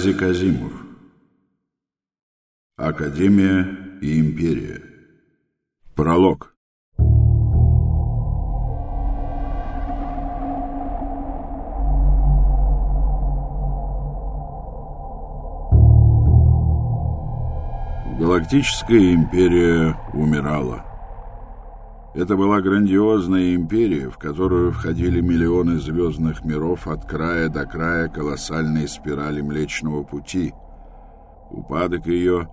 Айзек Азимов. Академия и империя. Пролог. Галактическая империя умирала. Это была грандиозная империя, в которую входили миллионы звездных миров от края до края колоссальной спирали Млечного Пути. Упадок ее,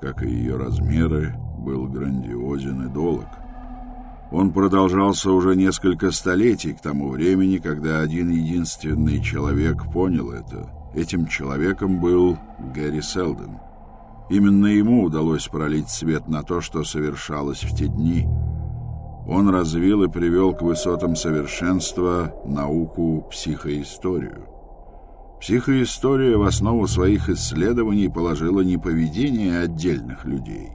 как и ее размеры, был грандиозен и долг. Он продолжался уже несколько столетий к тому времени, когда один единственный человек понял это. Этим человеком был Гэри Селден. Именно ему удалось пролить свет на то, что совершалось в те дни — он развил и привел к высотам совершенства науку психоисторию. Психоистория в основу своих исследований положила не поведение отдельных людей,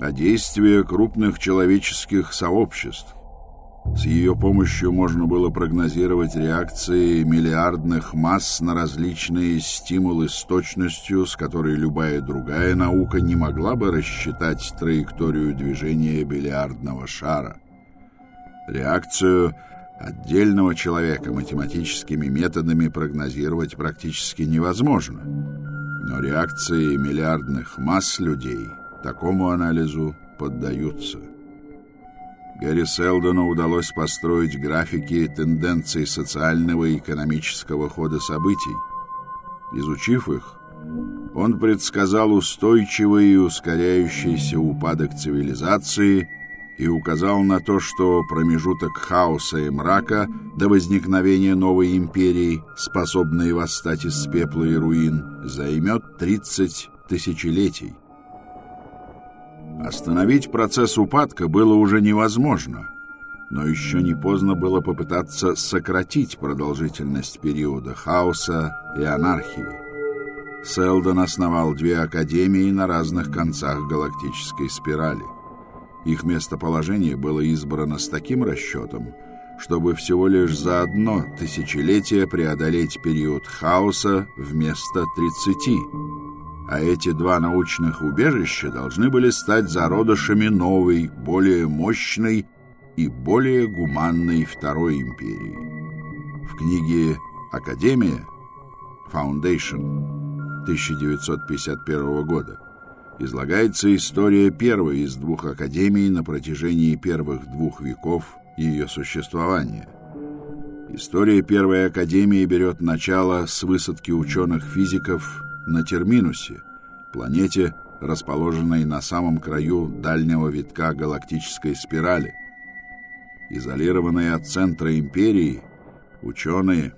а действия крупных человеческих сообществ. С ее помощью можно было прогнозировать реакции миллиардных масс на различные стимулы с точностью, с которой любая другая наука не могла бы рассчитать траекторию движения бильярдного шара. Реакцию отдельного человека математическими методами прогнозировать практически невозможно. Но реакции миллиардных масс людей такому анализу поддаются. Гэри Селдону удалось построить графики тенденций социального и экономического хода событий. Изучив их, он предсказал устойчивый и ускоряющийся упадок цивилизации – и указал на то, что промежуток хаоса и мрака до возникновения новой империи, способной восстать из пепла и руин, займет 30 тысячелетий. Остановить процесс упадка было уже невозможно, но еще не поздно было попытаться сократить продолжительность периода хаоса и анархии. Селдон основал две академии на разных концах галактической спирали. Их местоположение было избрано с таким расчетом, чтобы всего лишь за одно тысячелетие преодолеть период хаоса вместо 30. А эти два научных убежища должны были стать зародышами новой, более мощной и более гуманной Второй империи. В книге «Академия» Foundation 1951 года излагается история первой из двух академий на протяжении первых двух веков ее существования. История первой академии берет начало с высадки ученых-физиков на Терминусе, планете, расположенной на самом краю дальнего витка галактической спирали. Изолированные от центра империи, ученые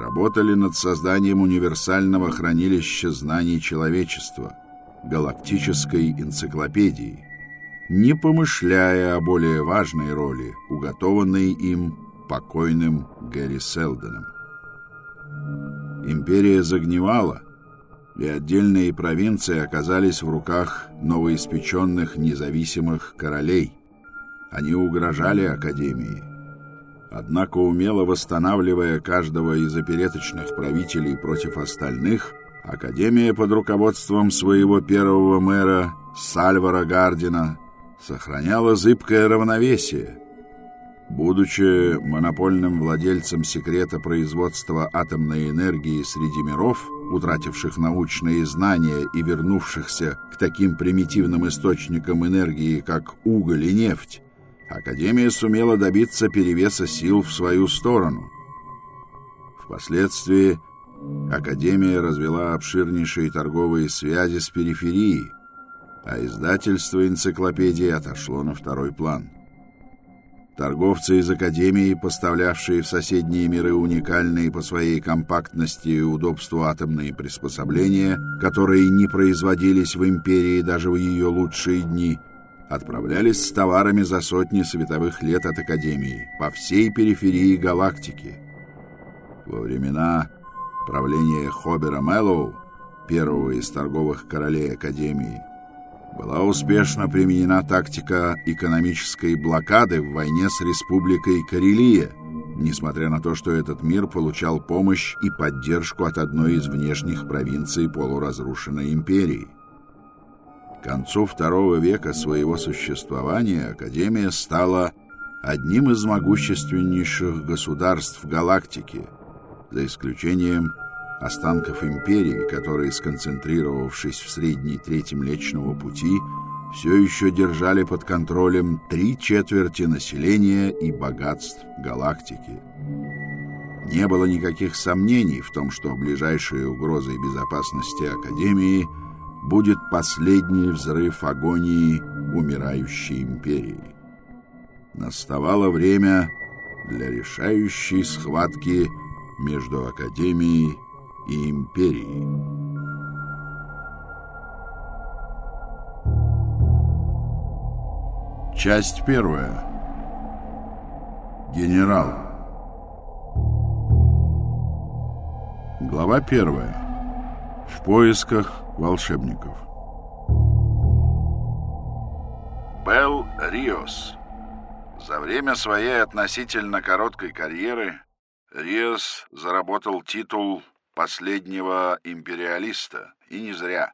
работали над созданием универсального хранилища знаний человечества – галактической энциклопедии, не помышляя о более важной роли, уготованной им покойным Гэри Селденом. Империя загнивала, и отдельные провинции оказались в руках новоиспеченных независимых королей. Они угрожали Академии. Однако, умело восстанавливая каждого из опереточных правителей против остальных – Академия под руководством своего первого мэра Сальвара Гардина сохраняла зыбкое равновесие. Будучи монопольным владельцем секрета производства атомной энергии среди миров, утративших научные знания и вернувшихся к таким примитивным источникам энергии, как уголь и нефть, Академия сумела добиться перевеса сил в свою сторону. Впоследствии Академия развела обширнейшие торговые связи с периферией, а издательство энциклопедии отошло на второй план. Торговцы из Академии, поставлявшие в соседние миры уникальные по своей компактности и удобству атомные приспособления, которые не производились в Империи даже в ее лучшие дни, отправлялись с товарами за сотни световых лет от Академии по всей периферии галактики. Во времена правления Хобера Мэллоу, первого из торговых королей Академии, была успешно применена тактика экономической блокады в войне с Республикой Карелия, несмотря на то, что этот мир получал помощь и поддержку от одной из внешних провинций полуразрушенной империи. К концу второго века своего существования Академия стала одним из могущественнейших государств галактики, за исключением останков империи, которые, сконцентрировавшись в средней трети Млечного Пути, все еще держали под контролем три четверти населения и богатств галактики. Не было никаких сомнений в том, что ближайшей угрозой безопасности Академии будет последний взрыв агонии умирающей империи. Наставало время для решающей схватки между Академией и Империей. Часть первая. Генерал. Глава первая. В поисках волшебников. Белл Риос. За время своей относительно короткой карьеры Риос заработал титул последнего империалиста, и не зря.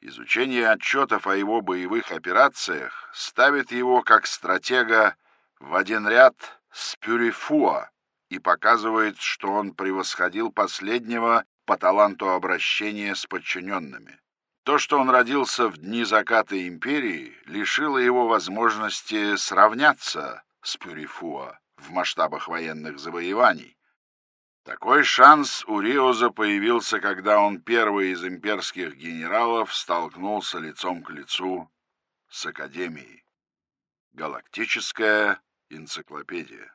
Изучение отчетов о его боевых операциях ставит его как стратега в один ряд с Пюрифуа и показывает, что он превосходил последнего по таланту обращения с подчиненными. То, что он родился в дни заката империи, лишило его возможности сравняться с Пюрифуа в масштабах военных завоеваний, такой шанс у Риоза появился, когда он первый из имперских генералов столкнулся лицом к лицу с Академией. Галактическая энциклопедия.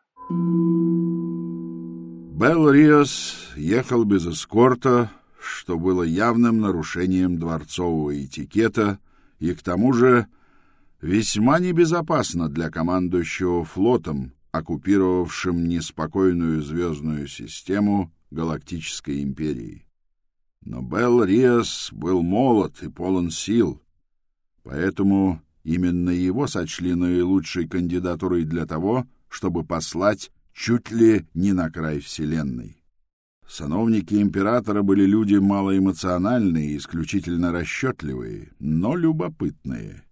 Белл Риос ехал без эскорта, что было явным нарушением дворцового этикета и, к тому же, весьма небезопасно для командующего флотом, оккупировавшим неспокойную звездную систему Галактической империи. Но Белл Риас был молод и полон сил, поэтому именно его сочли наилучшей кандидатурой для того, чтобы послать чуть ли не на край Вселенной. Сановники императора были люди малоэмоциональные и исключительно расчетливые, но любопытные —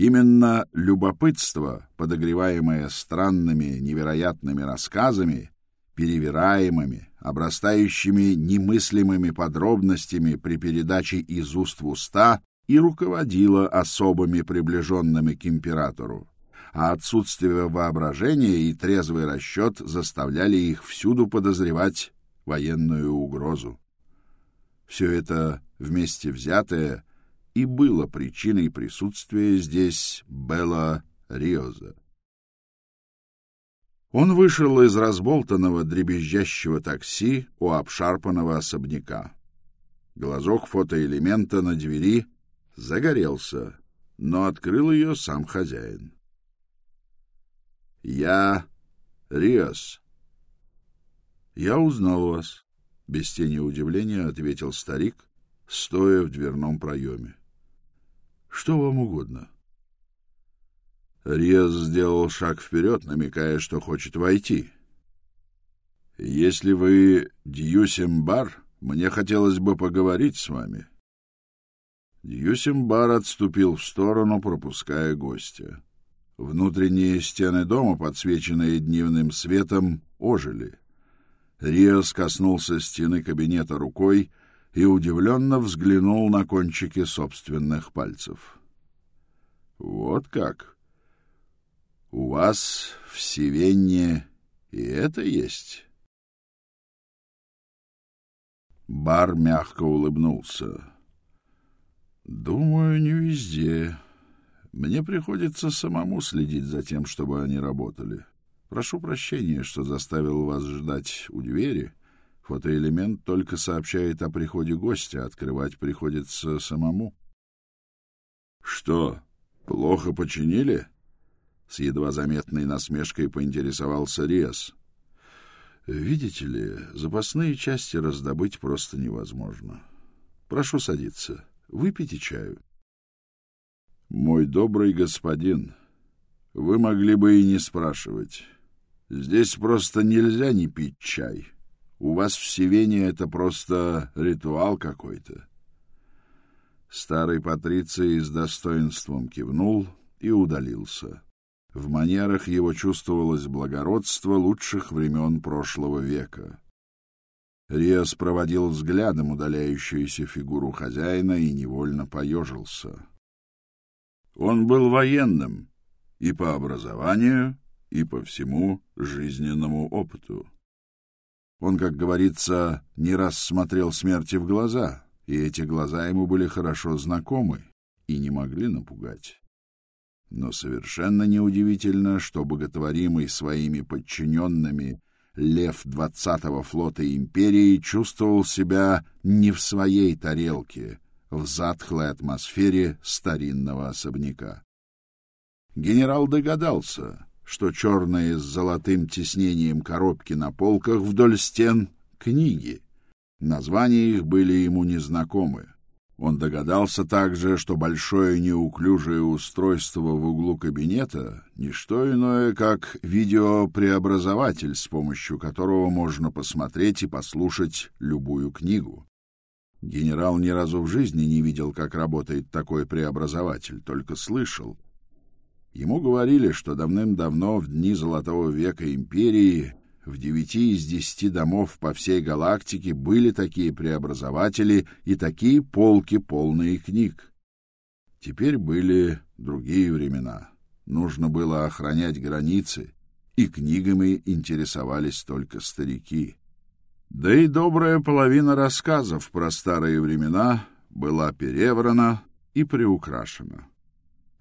Именно любопытство, подогреваемое странными, невероятными рассказами, перевираемыми, обрастающими немыслимыми подробностями при передаче из уст в уста, и руководило особыми приближенными к императору, а отсутствие воображения и трезвый расчет заставляли их всюду подозревать военную угрозу. Все это вместе взятое и было причиной присутствия здесь Белла Риоза. Он вышел из разболтанного дребезжащего такси у обшарпанного особняка. Глазок фотоэлемента на двери загорелся, но открыл ее сам хозяин. «Я Риос». «Я узнал вас», — без тени удивления ответил старик, стоя в дверном проеме. Что вам угодно? Риас сделал шаг вперед, намекая, что хочет войти. Если вы Дьюсимбар, мне хотелось бы поговорить с вами. Дьюсимбар отступил в сторону, пропуская гостя. Внутренние стены дома, подсвеченные дневным светом, ожили. Риас коснулся стены кабинета рукой, и удивленно взглянул на кончики собственных пальцев. «Вот как? У вас в Севенне и это есть?» Бар мягко улыбнулся. «Думаю, не везде. Мне приходится самому следить за тем, чтобы они работали. Прошу прощения, что заставил вас ждать у двери». Фотоэлемент только сообщает о приходе гостя, открывать приходится самому. — Что, плохо починили? — с едва заметной насмешкой поинтересовался Риас. — Видите ли, запасные части раздобыть просто невозможно. Прошу садиться. Выпейте чаю. — Мой добрый господин, вы могли бы и не спрашивать. Здесь просто нельзя не пить чай. У вас в Севене это просто ритуал какой-то. Старый Патриций с достоинством кивнул и удалился. В манерах его чувствовалось благородство лучших времен прошлого века. Риас проводил взглядом удаляющуюся фигуру хозяина и невольно поежился. Он был военным и по образованию, и по всему жизненному опыту. Он, как говорится, не раз смотрел смерти в глаза, и эти глаза ему были хорошо знакомы и не могли напугать. Но совершенно неудивительно, что боготворимый своими подчиненными лев двадцатого флота империи чувствовал себя не в своей тарелке, в затхлой атмосфере старинного особняка. Генерал догадался, что черные с золотым тиснением коробки на полках вдоль стен — книги. Названия их были ему незнакомы. Он догадался также, что большое неуклюжее устройство в углу кабинета — не что иное, как видеопреобразователь, с помощью которого можно посмотреть и послушать любую книгу. Генерал ни разу в жизни не видел, как работает такой преобразователь, только слышал. Ему говорили, что давным-давно в дни Золотого века империи в девяти из десяти домов по всей галактике были такие преобразователи и такие полки, полные книг. Теперь были другие времена. Нужно было охранять границы, и книгами интересовались только старики. Да и добрая половина рассказов про старые времена была переврана и приукрашена.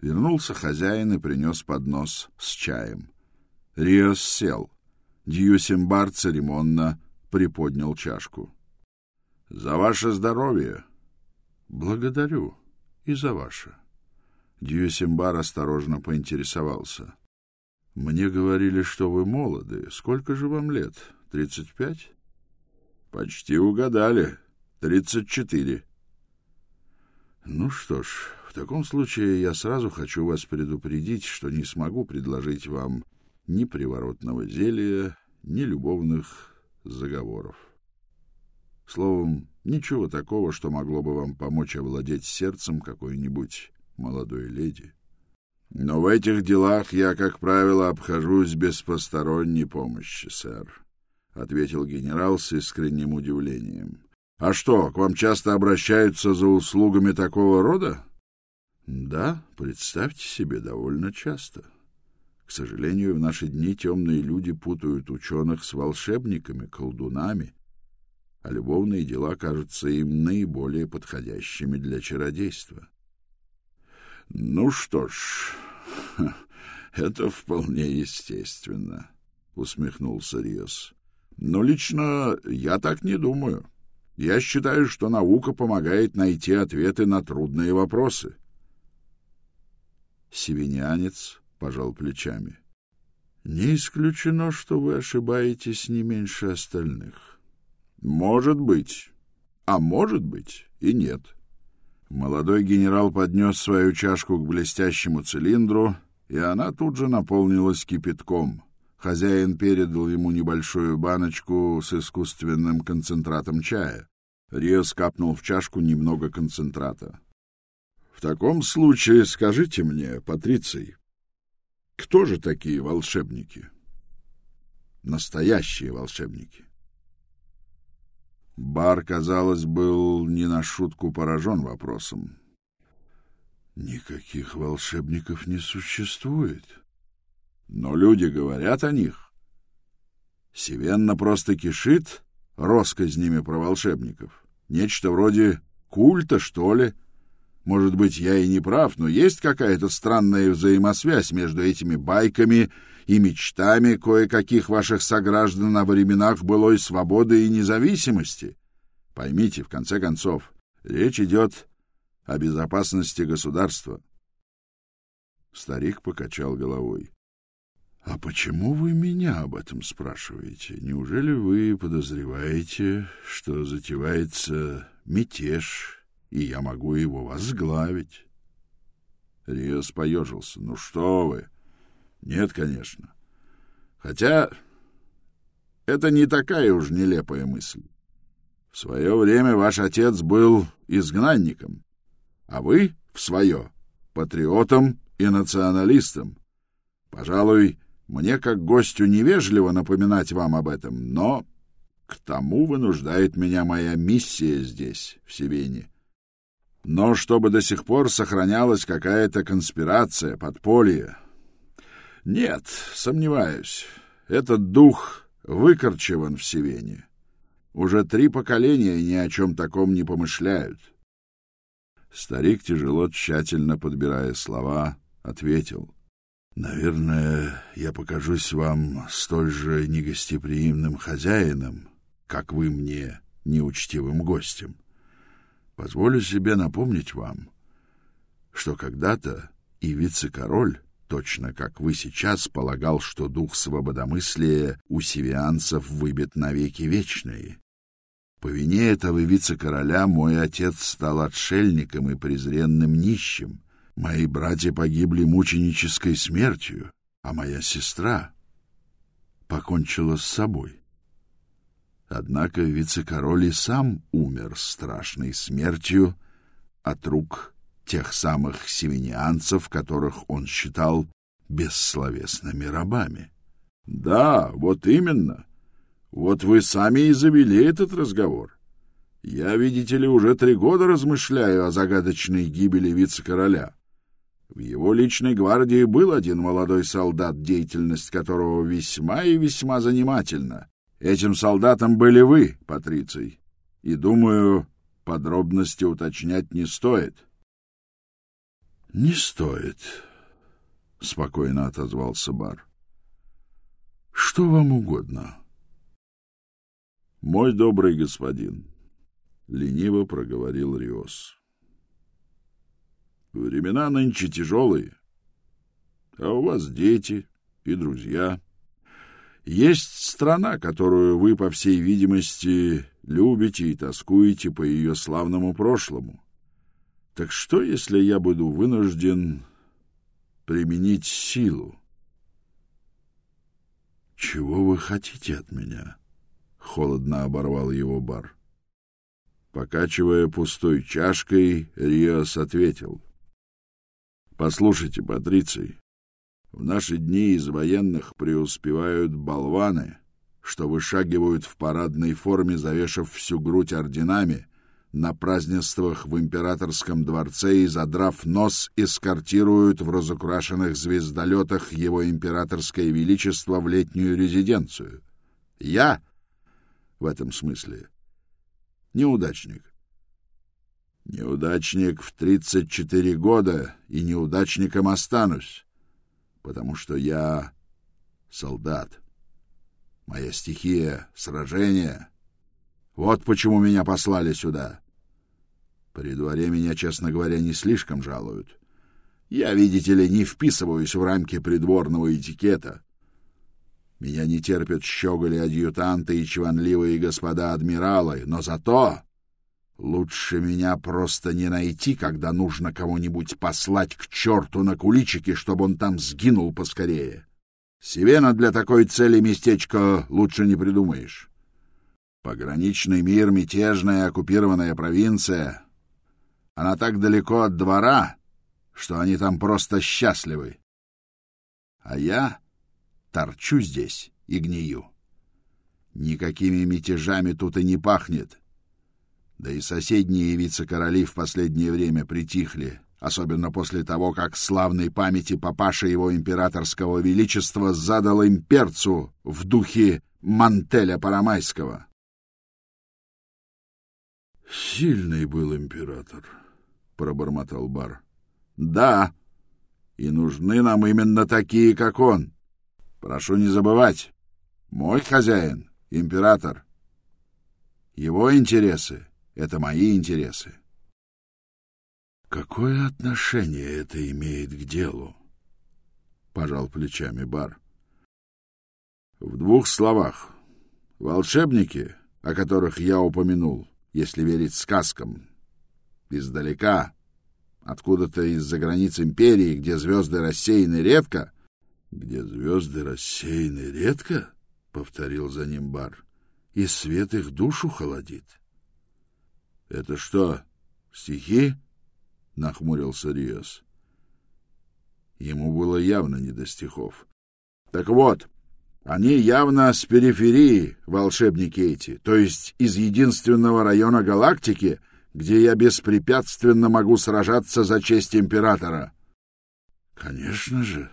Вернулся хозяин и принес поднос с чаем. Риос сел — Дьюсимбар церемонно приподнял чашку. — За ваше здоровье! — Благодарю. И за ваше. Дьюсимбар осторожно поинтересовался. — Мне говорили, что вы молоды. Сколько же вам лет? Тридцать пять? — Почти угадали. Тридцать четыре. — Ну что ж, в таком случае я сразу хочу вас предупредить, что не смогу предложить вам ни приворотного зелья, ни любовных заговоров. Словом, ничего такого, что могло бы вам помочь овладеть сердцем какой-нибудь молодой леди. Но в этих делах я, как правило, обхожусь без посторонней помощи, сэр, — ответил генерал с искренним удивлением. — А что, к вам часто обращаются за услугами такого рода? — Да, представьте себе, довольно часто. — к сожалению, в наши дни темные люди путают ученых с волшебниками, колдунами, а любовные дела кажутся им наиболее подходящими для чародейства. Ну что ж, это вполне естественно, усмехнулся Риос. Но лично я так не думаю. Я считаю, что наука помогает найти ответы на трудные вопросы. Севинянец пожал плечами. Не исключено, что вы ошибаетесь не меньше остальных. Может быть, а может быть и нет. Молодой генерал поднес свою чашку к блестящему цилиндру, и она тут же наполнилась кипятком. Хозяин передал ему небольшую баночку с искусственным концентратом чая. Рио скапнул в чашку немного концентрата. — В таком случае скажите мне, Патриций, кто же такие волшебники? Настоящие волшебники. Бар, казалось, был не на шутку поражен вопросом. Никаких волшебников не существует. Но люди говорят о них. Севенна просто кишит россказнями про волшебников. Нечто вроде культа, что ли, — может быть, я и не прав, но есть какая-то странная взаимосвязь между этими байками и мечтами кое-каких ваших сограждан о временах былой свободы и независимости. Поймите, в конце концов, речь идет о безопасности государства. Старик покачал головой. — А почему вы меня об этом спрашиваете? Неужели вы подозреваете, что затевается мятеж и я могу его возглавить. Риос поежился. «Ну что вы? Нет, конечно. Хотя это не такая уж нелепая мысль. В свое время ваш отец был изгнанником, а вы в свое — патриотом и националистом. Пожалуй, мне как гостю невежливо напоминать вам об этом, но к тому вынуждает меня моя миссия здесь, в Севене. Но чтобы до сих пор сохранялась какая-то конспирация, подполье... Нет, сомневаюсь. Этот дух выкорчеван в Севене. Уже три поколения ни о чем таком не помышляют. Старик, тяжело, тщательно подбирая слова, ответил. «Наверное, я покажусь вам столь же негостеприимным хозяином, как вы мне неучтивым гостем. Позволю себе напомнить вам, что когда-то и вице-король, точно как вы сейчас, полагал, что дух свободомыслия у севианцев выбит навеки вечные. По вине этого вице-короля мой отец стал отшельником и презренным нищим. Мои братья погибли мученической смертью, а моя сестра покончила с собой. Однако вице-король и сам умер страшной смертью от рук тех самых севинианцев, которых он считал бессловесными рабами. — Да, вот именно. Вот вы сами и завели этот разговор. Я, видите ли, уже три года размышляю о загадочной гибели вице-короля. В его личной гвардии был один молодой солдат, деятельность которого весьма и весьма занимательна. Этим солдатом были вы, Патриций, и, думаю, подробности уточнять не стоит. — Не стоит, — спокойно отозвался Бар. — Что вам угодно? — Мой добрый господин, — лениво проговорил Риос. — Времена нынче тяжелые, а у вас дети и друзья — есть страна, которую вы, по всей видимости, любите и тоскуете по ее славному прошлому. Так что, если я буду вынужден применить силу? Чего вы хотите от меня? Холодно оборвал его бар. Покачивая пустой чашкой, Риос ответил: Послушайте, Патриций, в наши дни из военных преуспевают болваны, что вышагивают в парадной форме, завешав всю грудь орденами, на празднествах в императорском дворце и, задрав нос, эскортируют в разукрашенных звездолетах его императорское величество в летнюю резиденцию. Я в этом смысле неудачник. Неудачник в тридцать четыре года, и неудачником останусь потому что я солдат. Моя стихия — сражение. Вот почему меня послали сюда. При дворе меня, честно говоря, не слишком жалуют. Я, видите ли, не вписываюсь в рамки придворного этикета. Меня не терпят щеголи-адъютанты и чванливые господа-адмиралы, но зато Лучше меня просто не найти, когда нужно кого-нибудь послать к черту на куличики, чтобы он там сгинул поскорее. Севена для такой цели местечко лучше не придумаешь. Пограничный мир, мятежная оккупированная провинция. Она так далеко от двора, что они там просто счастливы. А я торчу здесь и гнию. Никакими мятежами тут и не пахнет. Да и соседние вице-короли в последнее время притихли, особенно после того, как славной памяти папаша его императорского величества задал им перцу в духе Мантеля Парамайского. «Сильный был император», — пробормотал Бар. «Да, и нужны нам именно такие, как он. Прошу не забывать, мой хозяин — император. Его интересы это мои интересы. Какое отношение это имеет к делу? Пожал плечами Бар. В двух словах. Волшебники, о которых я упомянул, если верить сказкам, издалека, откуда-то из-за границ империи, где звезды рассеяны редко, Где звезды рассеяны редко, — повторил за ним бар, — и свет их душу холодит. — Это что, стихи? — нахмурился Риос. Ему было явно не до стихов. — Так вот, они явно с периферии, волшебники эти, то есть из единственного района галактики, где я беспрепятственно могу сражаться за честь императора. — Конечно же,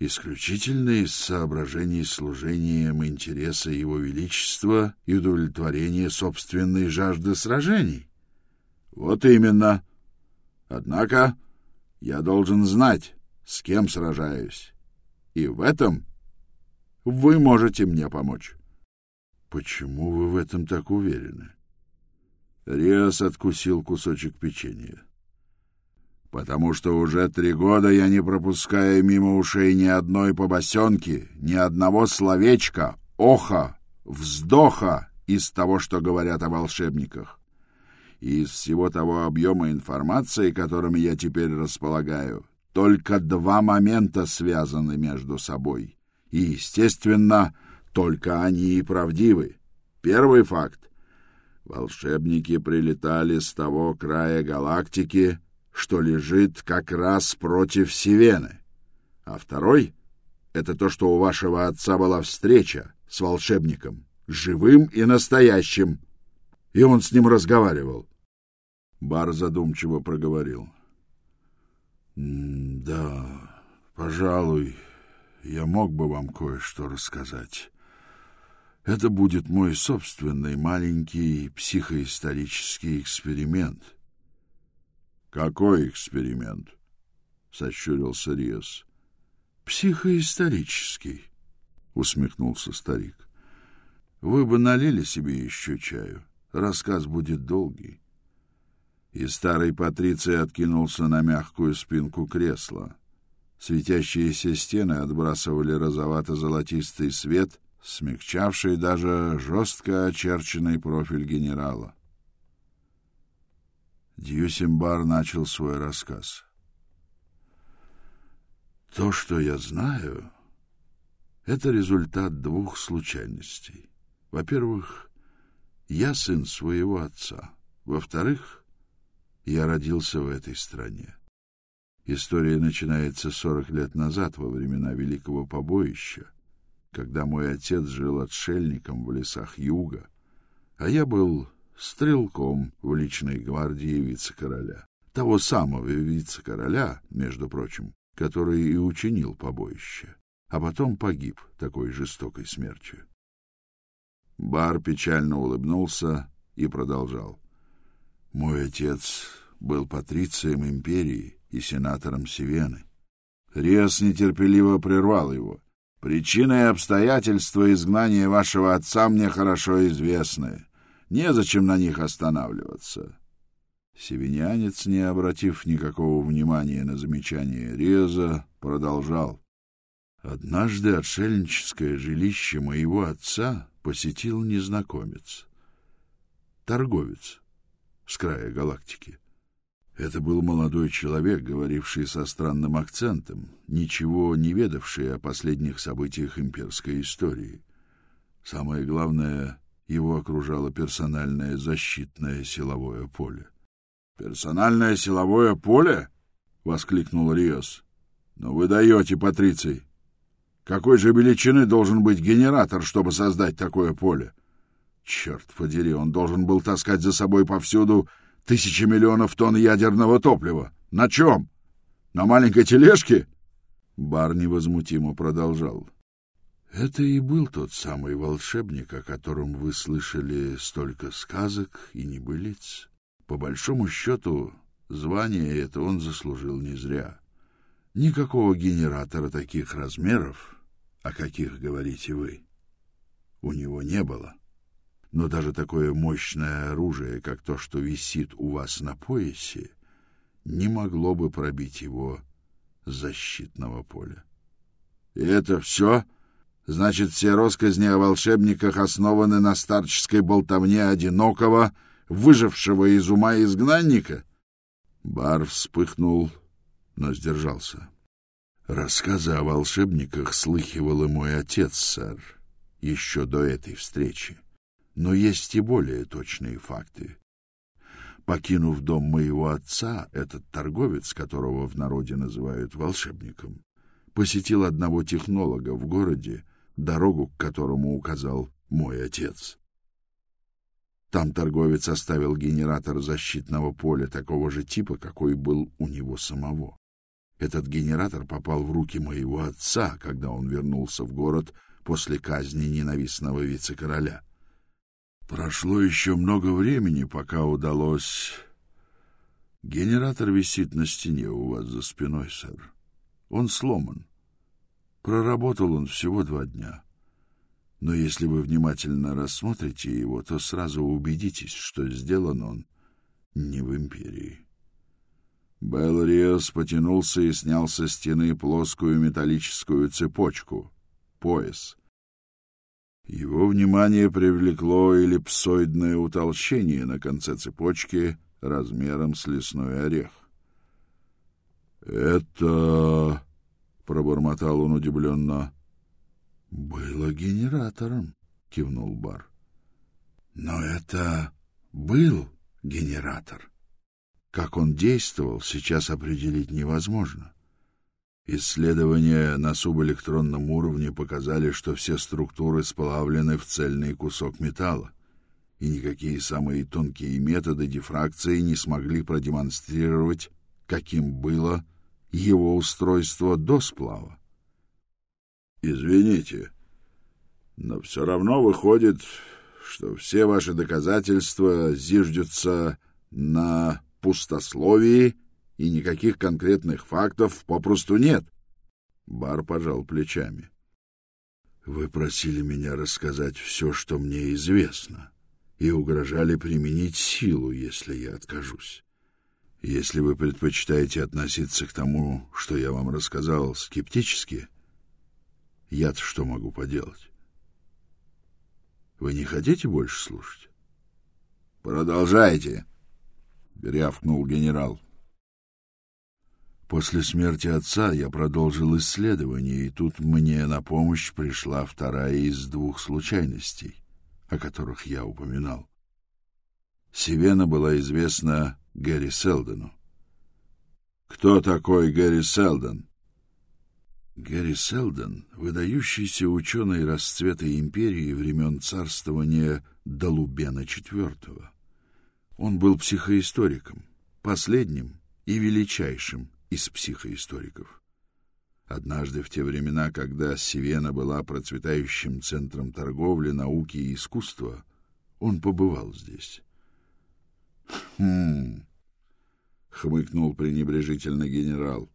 исключительно из соображений служением интереса его величества и удовлетворения собственной жажды сражений. — Вот именно. Однако я должен знать, с кем сражаюсь. И в этом вы можете мне помочь. Почему вы в этом так уверены? Риас откусил кусочек печенья. Потому что уже три года я не пропускаю мимо ушей ни одной побосенки, ни одного словечка, оха, вздоха из того, что говорят о волшебниках. И из всего того объема информации, которыми я теперь располагаю, только два момента связаны между собой. И, естественно, только они и правдивы. Первый факт. Волшебники прилетали с того края галактики, что лежит как раз против Сивены. А второй — это то, что у вашего отца была встреча с волшебником, живым и настоящим, и он с ним разговаривал. Бар задумчиво проговорил. — Да, пожалуй, я мог бы вам кое-что рассказать. Это будет мой собственный маленький психоисторический эксперимент. Какой эксперимент? сощурился Риос. Психоисторический, усмехнулся старик. Вы бы налили себе еще чаю. Рассказ будет долгий. И старый патриций откинулся на мягкую спинку кресла. Светящиеся стены отбрасывали розовато-золотистый свет, смягчавший даже жестко очерченный профиль генерала. Дьюсимбар начал свой рассказ. То, что я знаю, это результат двух случайностей. Во-первых, я сын своего отца. Во-вторых, я родился в этой стране. История начинается сорок лет назад, во времена Великого Побоища, когда мой отец жил отшельником в лесах юга, а я был стрелком в личной гвардии вице-короля. Того самого вице-короля, между прочим, который и учинил побоище, а потом погиб такой жестокой смертью. Бар печально улыбнулся и продолжал. Мой отец был патрицием империи, и сенатором Сивены. Риас нетерпеливо прервал его. «Причины и обстоятельства изгнания вашего отца мне хорошо известны. Незачем на них останавливаться». Севинянец, не обратив никакого внимания на замечание Риаза, продолжал. «Однажды отшельническое жилище моего отца посетил незнакомец, торговец с края галактики. Это был молодой человек, говоривший со странным акцентом, ничего не ведавший о последних событиях имперской истории. Самое главное, его окружало персональное защитное силовое поле. «Персональное силовое поле?» — воскликнул Риос. «Но вы даете, Патриций. Какой же величины должен быть генератор, чтобы создать такое поле? Черт подери, он должен был таскать за собой повсюду Тысячи миллионов тонн ядерного топлива. На чем? На маленькой тележке? Бар невозмутимо продолжал. Это и был тот самый волшебник, о котором вы слышали столько сказок и небылиц. По большому счету, звание это он заслужил не зря. Никакого генератора таких размеров, о каких говорите вы, у него не было но даже такое мощное оружие, как то, что висит у вас на поясе, не могло бы пробить его защитного поля. И это все? Значит, все россказни о волшебниках основаны на старческой болтовне одинокого, выжившего из ума изгнанника? Бар вспыхнул, но сдержался. Рассказы о волшебниках слыхивал и мой отец, сэр, еще до этой встречи. Но есть и более точные факты. Покинув дом моего отца, этот торговец, которого в народе называют волшебником, посетил одного технолога в городе, дорогу к которому указал мой отец. Там торговец оставил генератор защитного поля такого же типа, какой был у него самого. Этот генератор попал в руки моего отца, когда он вернулся в город после казни ненавистного вице-короля. Прошло еще много времени, пока удалось... Генератор висит на стене у вас за спиной, сэр. Он сломан. Проработал он всего два дня. Но если вы внимательно рассмотрите его, то сразу убедитесь, что сделан он не в империи. Белл Риос потянулся и снял со стены плоскую металлическую цепочку — пояс. Его внимание привлекло эллипсоидное утолщение на конце цепочки размером с лесной орех. «Это...» — пробормотал он удивленно. «Было генератором», — кивнул Бар. «Но это был генератор». Как он действовал, сейчас определить невозможно. Исследования на субэлектронном уровне показали, что все структуры сплавлены в цельный кусок металла, и никакие самые тонкие методы дифракции не смогли продемонстрировать, каким было его устройство до сплава. Извините, но все равно выходит, что все ваши доказательства зиждются на пустословии, и никаких конкретных фактов попросту нет. Бар пожал плечами. Вы просили меня рассказать все, что мне известно, и угрожали применить силу, если я откажусь. Если вы предпочитаете относиться к тому, что я вам рассказал, скептически, я-то что могу поделать? Вы не хотите больше слушать? Продолжайте, рявкнул генерал. После смерти отца я продолжил исследование, и тут мне на помощь пришла вторая из двух случайностей, о которых я упоминал. Сивена была известна Гэри Селдену. Кто такой Гэри Селден? Гэри Селден — выдающийся ученый расцвета империи времен царствования Долубена IV. Он был психоисториком, последним и величайшим из психоисториков. Однажды в те времена, когда Сивена была процветающим центром торговли, науки и искусства, он побывал здесь. «Хм...» — хмыкнул пренебрежительно генерал.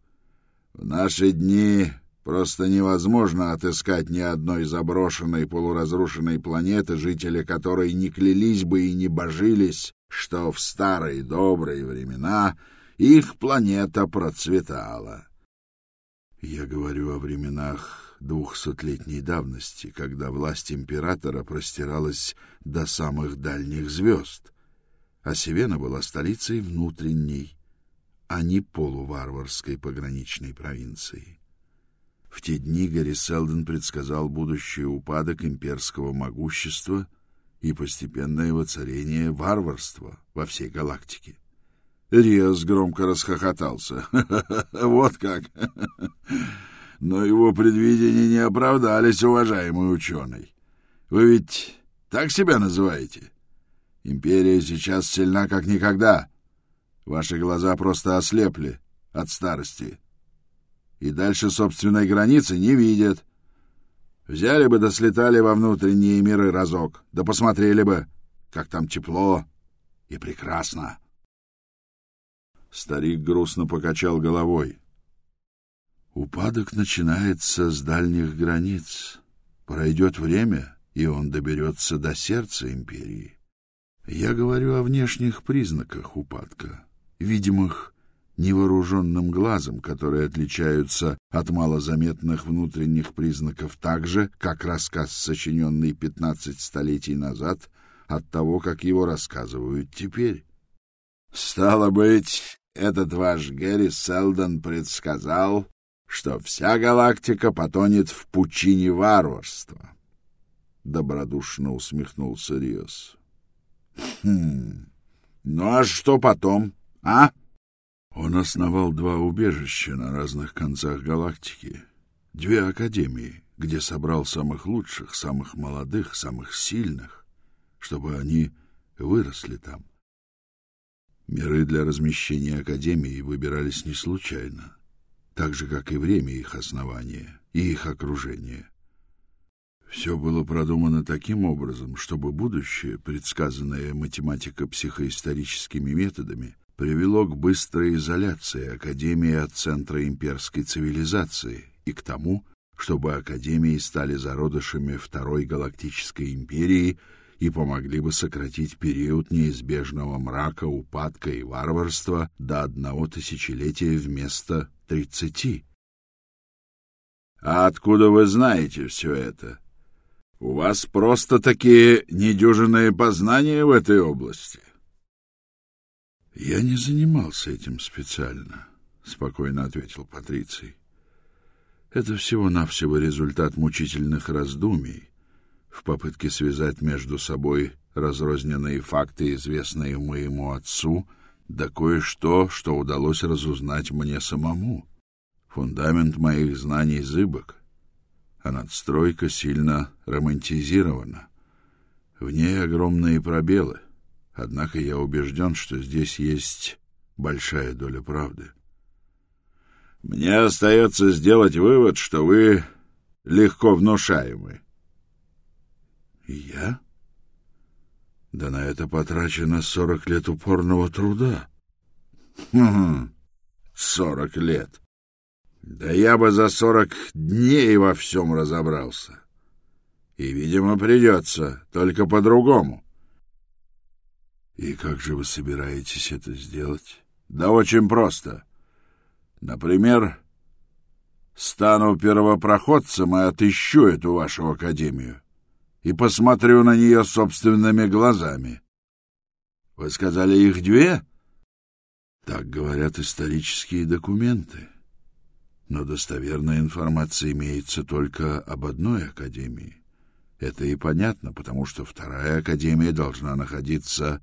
«В наши дни просто невозможно отыскать ни одной заброшенной полуразрушенной планеты, жители которой не клялись бы и не божились, что в старые добрые времена их планета процветала. Я говорю о временах двухсотлетней давности, когда власть императора простиралась до самых дальних звезд, а Севена была столицей внутренней, а не полуварварской пограничной провинции. В те дни Гарри Селден предсказал будущий упадок имперского могущества — и постепенное воцарение варварства во всей галактике. Риас громко расхохотался. Вот как! Но его предвидения не оправдались, уважаемый ученый. Вы ведь так себя называете? Империя сейчас сильна как никогда. Ваши глаза просто ослепли от старости. И дальше собственной границы не видят. Взяли бы да слетали во внутренние миры разок, да посмотрели бы, как там тепло и прекрасно. Старик грустно покачал головой. Упадок начинается с дальних границ. Пройдет время, и он доберется до сердца империи. Я говорю о внешних признаках упадка, видимых невооруженным глазом, которые отличаются от малозаметных внутренних признаков так же, как рассказ, сочиненный пятнадцать столетий назад, от того, как его рассказывают теперь. Стало быть, этот ваш Гэри Селдон предсказал, что вся галактика потонет в пучине варварства. Добродушно усмехнулся Риос. Хм. Ну а что потом, а? Он основал два убежища на разных концах галактики, две академии, где собрал самых лучших, самых молодых, самых сильных, чтобы они выросли там. Миры для размещения академии выбирались не случайно, так же, как и время их основания и их окружения. Все было продумано таким образом, чтобы будущее, предсказанное математико-психоисторическими методами, привело к быстрой изоляции Академии от центра имперской цивилизации и к тому, чтобы Академии стали зародышами Второй Галактической империи и помогли бы сократить период неизбежного мрака, упадка и варварства до одного тысячелетия вместо тридцати. — А откуда вы знаете все это? У вас просто такие недюжинные познания в этой области. — Я не занимался этим специально, — спокойно ответил Патриций. Это всего-навсего результат мучительных раздумий в попытке связать между собой разрозненные факты, известные моему отцу, да кое-что, что удалось разузнать мне самому. Фундамент моих знаний зыбок, а надстройка сильно романтизирована. В ней огромные пробелы, однако я убежден, что здесь есть большая доля правды. Мне остается сделать вывод, что вы легко внушаемы. Я? Да на это потрачено сорок лет упорного труда. Хм, сорок лет. Да я бы за сорок дней во всем разобрался. И, видимо, придется, только по-другому. И как же вы собираетесь это сделать? Да очень просто. — Например, стану первопроходцем и отыщу эту вашу академию и посмотрю на нее собственными глазами. Вы сказали, их две? Так говорят исторические документы. Но достоверная информация имеется только об одной академии. Это и понятно, потому что вторая академия должна находиться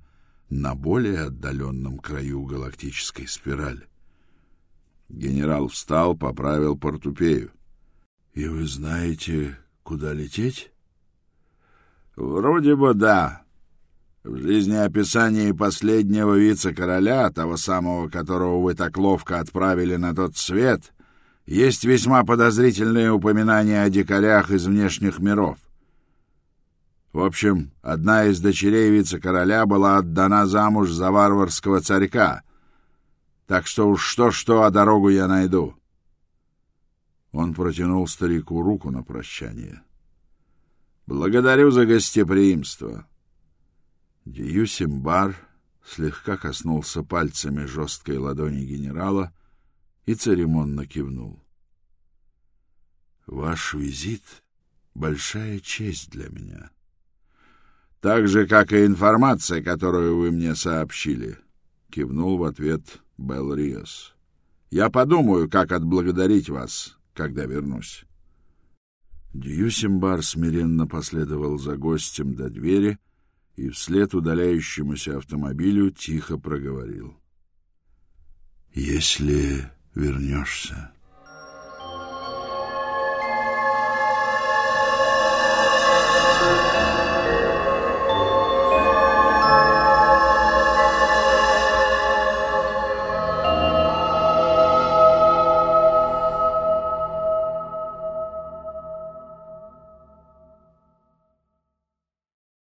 на более отдаленном краю галактической спирали. Генерал встал, поправил портупею. — И вы знаете, куда лететь? — Вроде бы да. В жизнеописании последнего вице-короля, того самого, которого вы так ловко отправили на тот свет, есть весьма подозрительные упоминания о дикарях из внешних миров. В общем, одна из дочерей вице-короля была отдана замуж за варварского царька — так что уж что-что, а дорогу я найду. Он протянул старику руку на прощание. Благодарю за гостеприимство. Дьюсимбар слегка коснулся пальцами жесткой ладони генерала и церемонно кивнул. Ваш визит — большая честь для меня. Так же, как и информация, которую вы мне сообщили, — кивнул в ответ Белл Риос. Я подумаю, как отблагодарить вас, когда вернусь. Дьюсимбар смиренно последовал за гостем до двери и вслед удаляющемуся автомобилю тихо проговорил. «Если вернешься...»